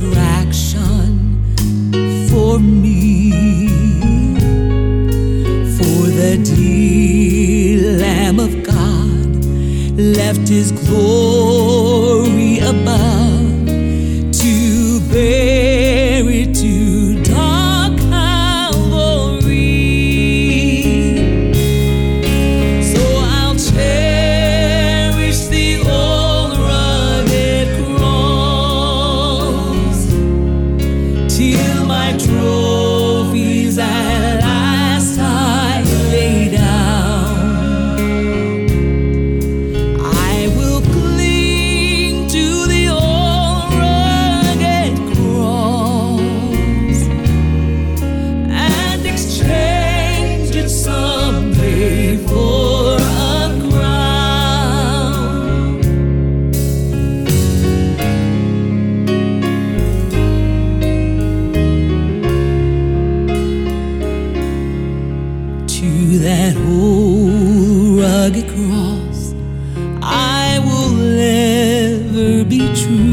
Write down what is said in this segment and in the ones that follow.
attraction for me. For the dear Lamb of God left his be true.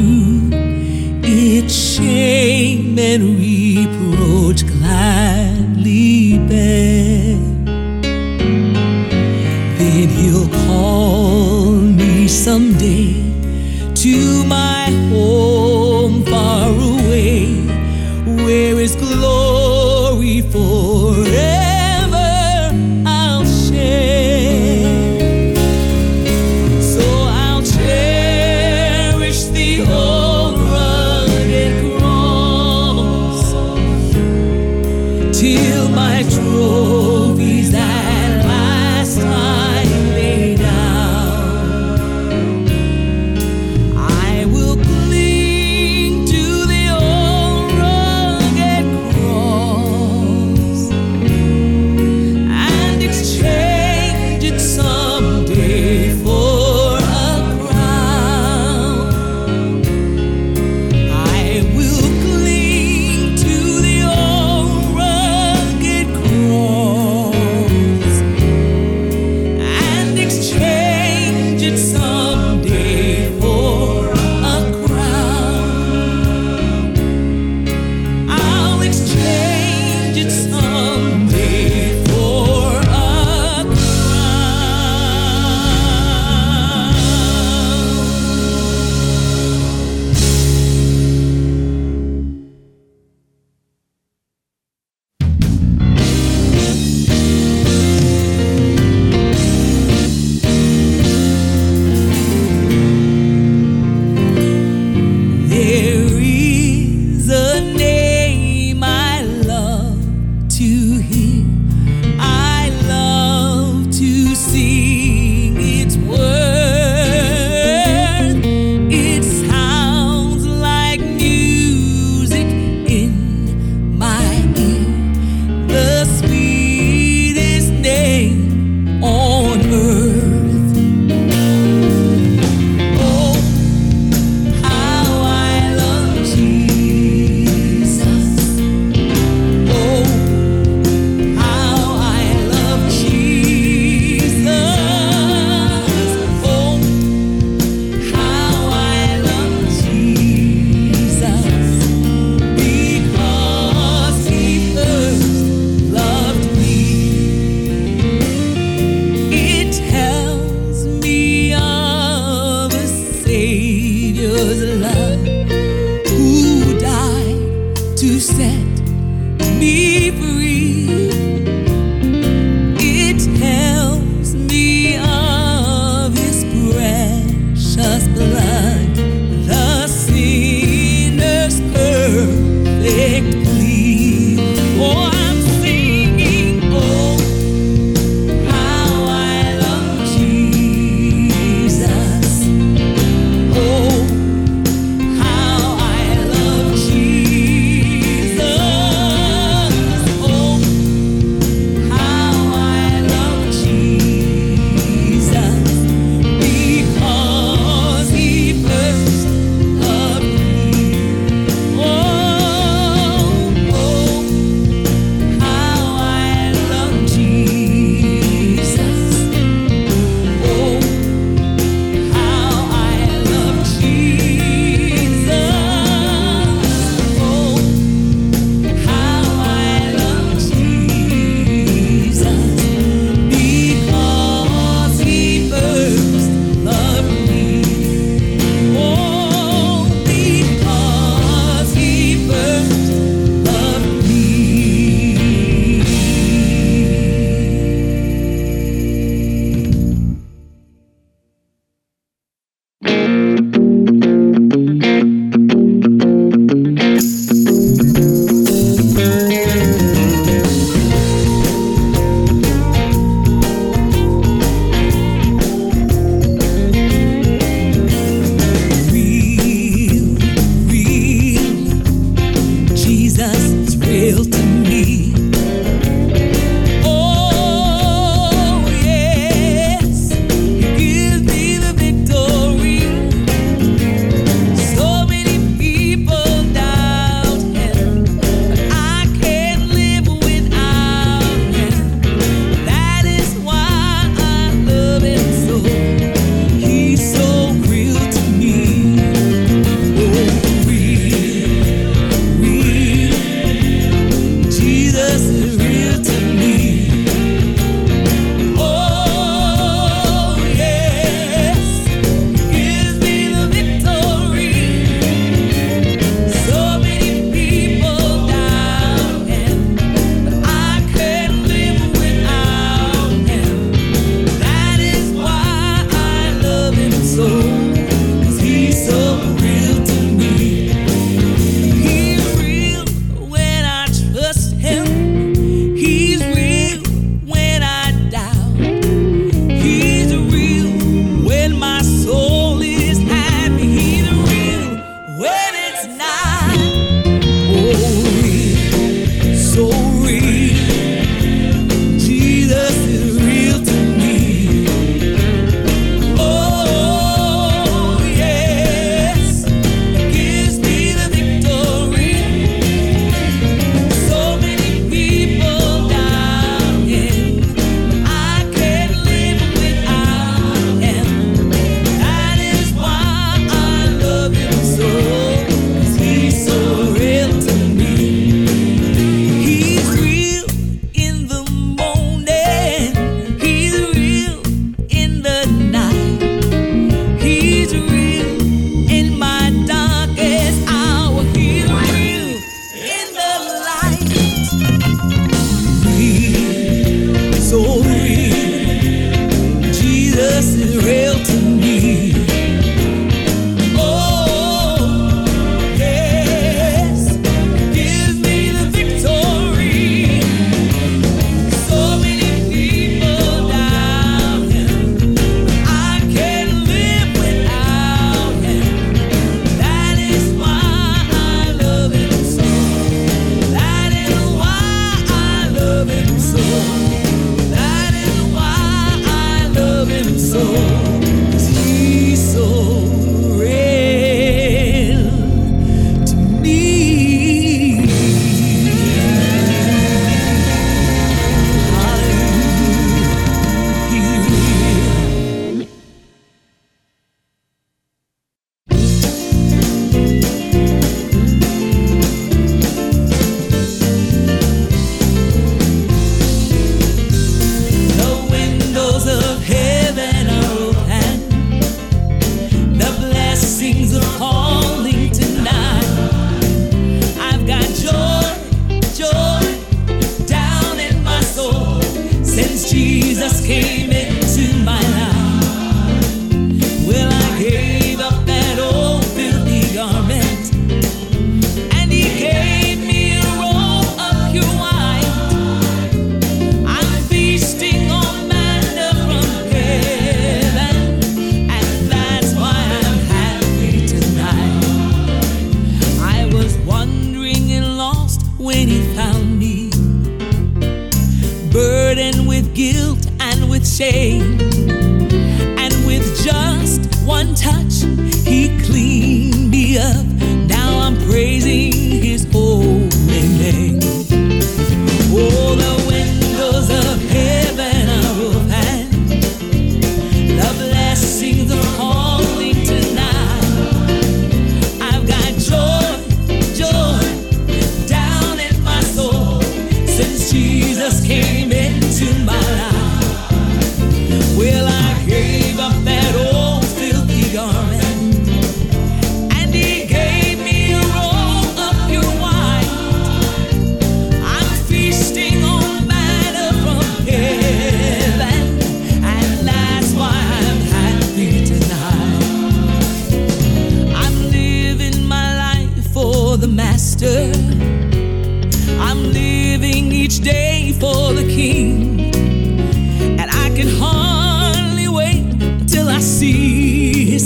You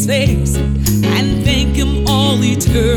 are.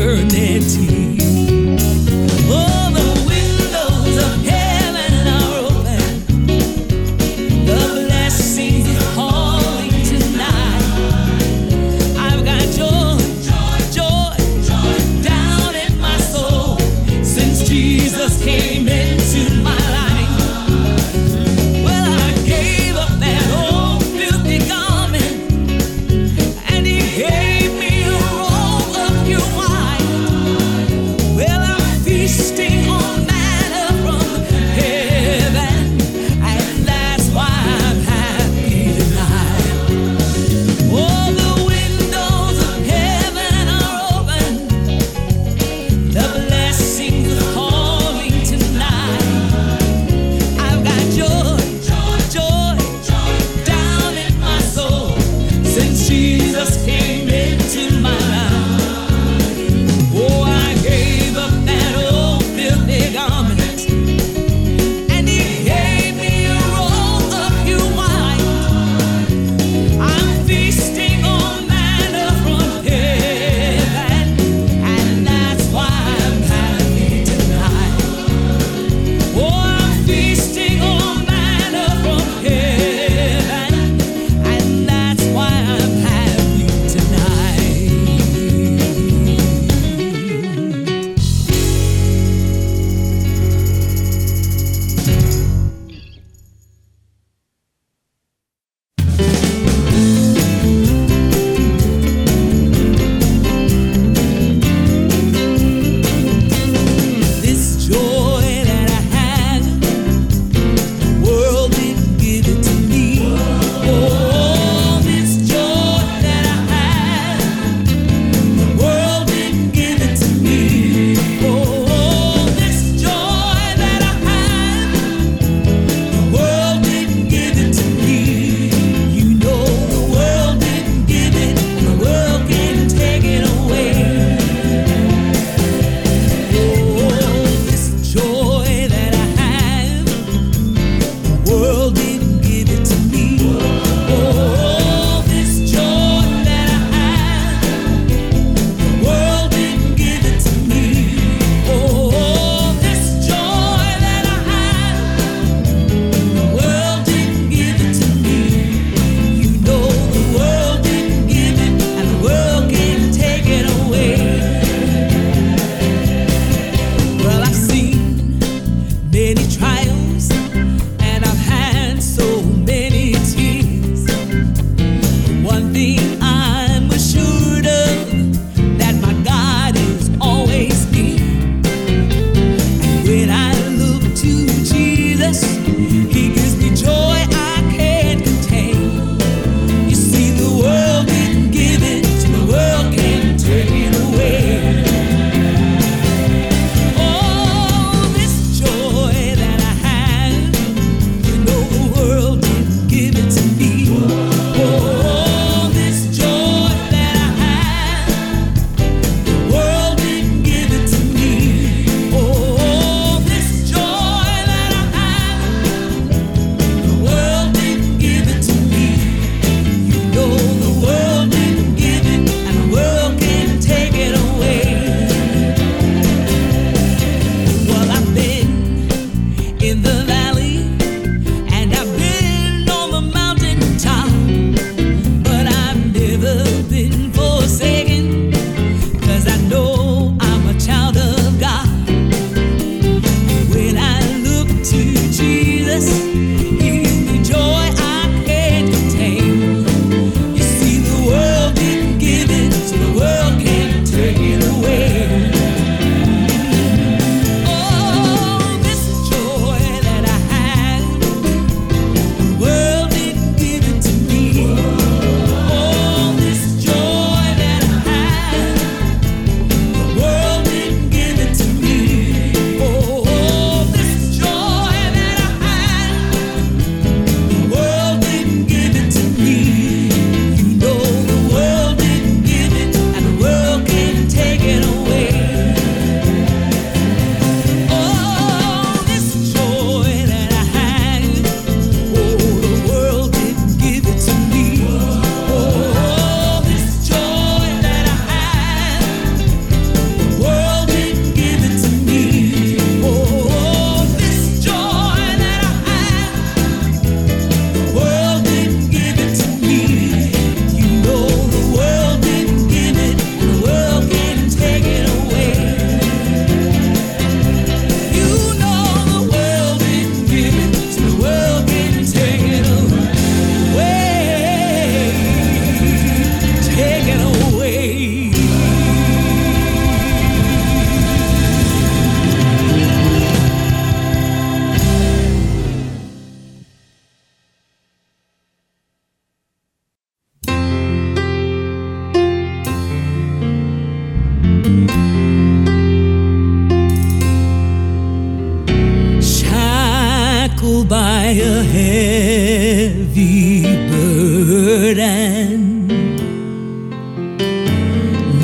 shackled by a heavy burden.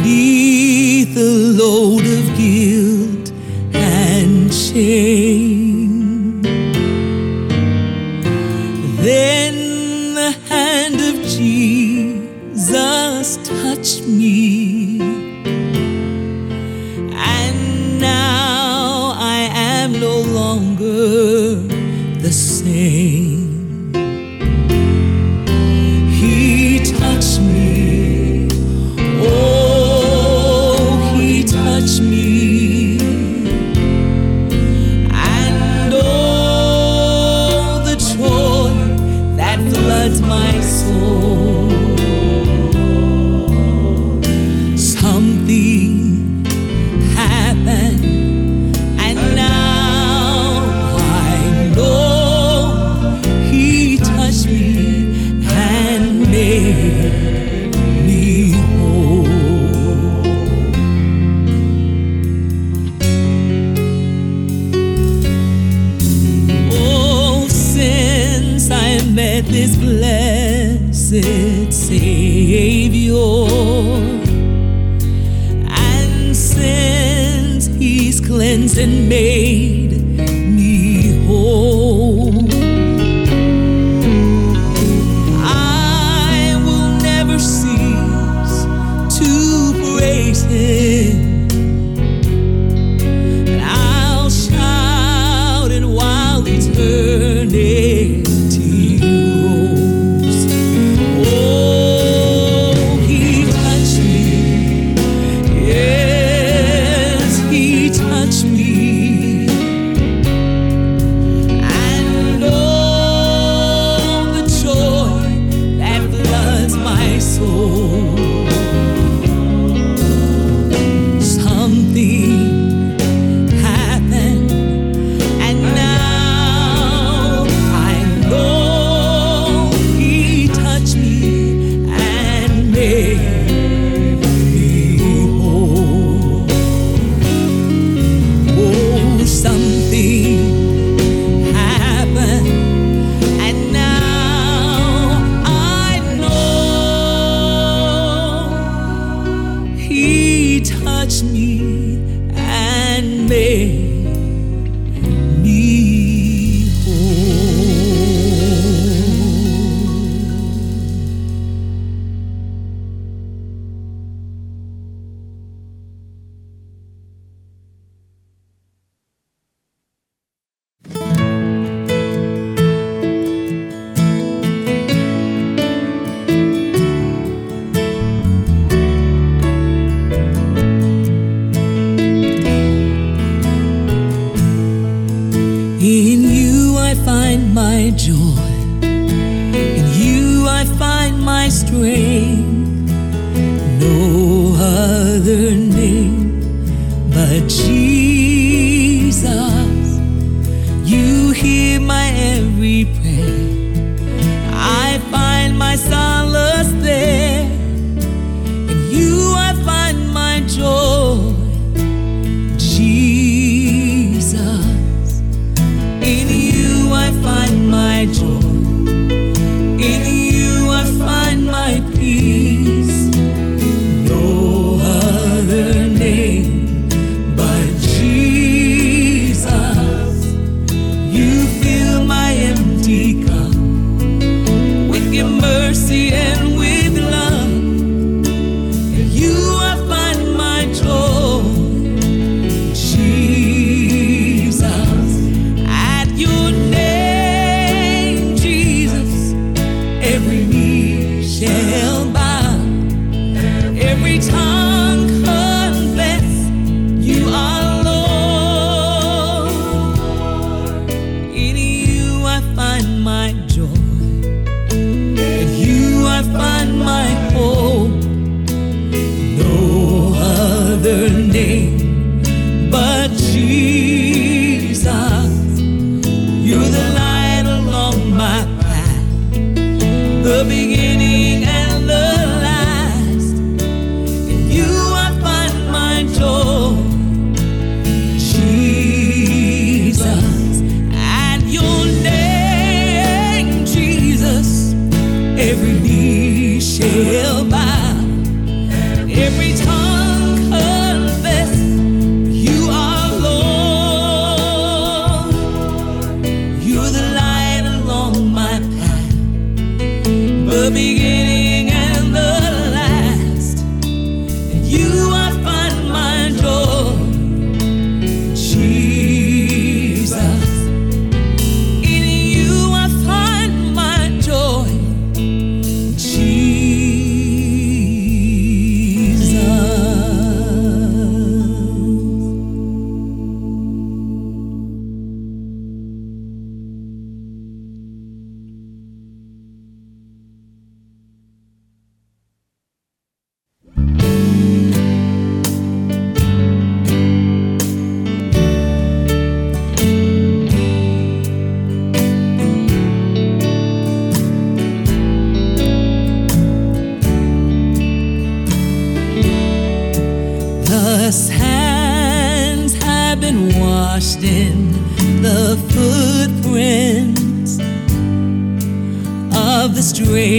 Neath a load of guilt and shame. at this blessed Savior. And since He's cleansed and made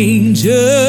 the